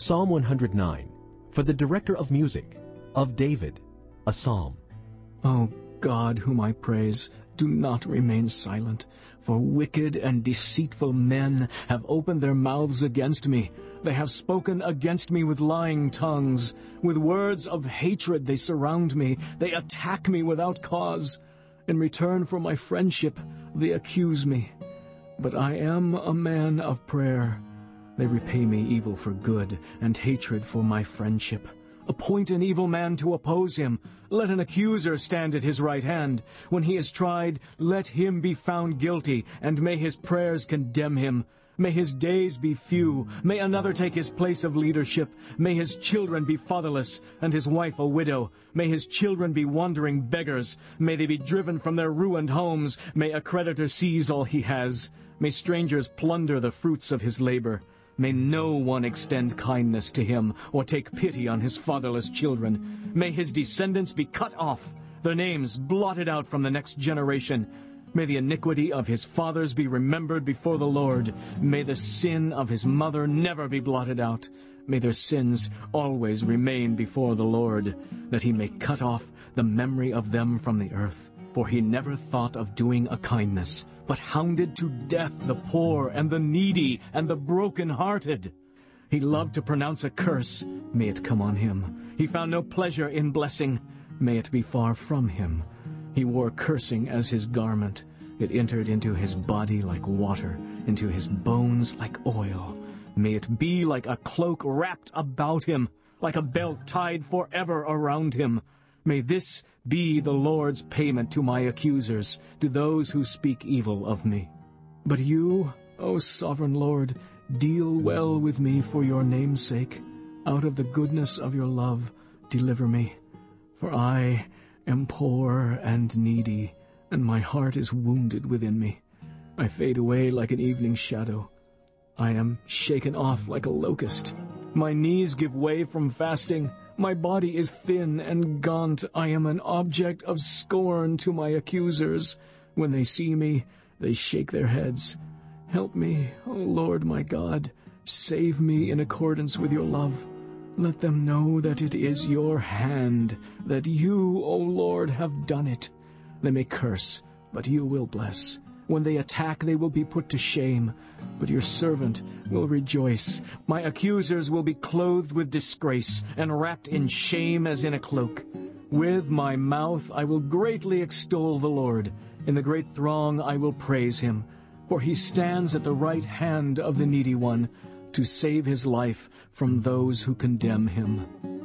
Psalm 109, for the director of music, of David, a psalm. O God, whom I praise, do not remain silent, for wicked and deceitful men have opened their mouths against me. They have spoken against me with lying tongues. With words of hatred they surround me. They attack me without cause. In return for my friendship, they accuse me. But I am a man of prayer. They repay me evil for good, and hatred for my friendship. Appoint an evil man to oppose him. Let an accuser stand at his right hand. When he is tried, let him be found guilty, and may his prayers condemn him. May his days be few. May another take his place of leadership. May his children be fatherless, and his wife a widow. May his children be wandering beggars. May they be driven from their ruined homes. May a creditor seize all he has. May strangers plunder the fruits of his labor. May no one extend kindness to him or take pity on his fatherless children. May his descendants be cut off, their names blotted out from the next generation. May the iniquity of his fathers be remembered before the Lord. May the sin of his mother never be blotted out. May their sins always remain before the Lord, that he may cut off the memory of them from the earth. For he never thought of doing a kindness, but hounded to death the poor and the needy and the broken-hearted. He loved to pronounce a curse. May it come on him. He found no pleasure in blessing. May it be far from him. He wore cursing as his garment. It entered into his body like water, into his bones like oil. May it be like a cloak wrapped about him, like a belt tied forever around him. May this be the Lord's payment to my accusers, to those who speak evil of me. But you, O sovereign Lord, deal well with me for your name's sake. Out of the goodness of your love, deliver me. For I am poor and needy, and my heart is wounded within me. I fade away like an evening shadow. I am shaken off like a locust. My knees give way from fasting. My body is thin and gaunt. I am an object of scorn to my accusers. When they see me, they shake their heads. Help me, O Lord my God. Save me in accordance with your love. Let them know that it is your hand, that you, O Lord, have done it. They may curse, but you will bless. When they attack, they will be put to shame. But your servant will rejoice. My accusers will be clothed with disgrace and wrapped in shame as in a cloak. With my mouth I will greatly extol the Lord. In the great throng I will praise him. For he stands at the right hand of the needy one to save his life from those who condemn him.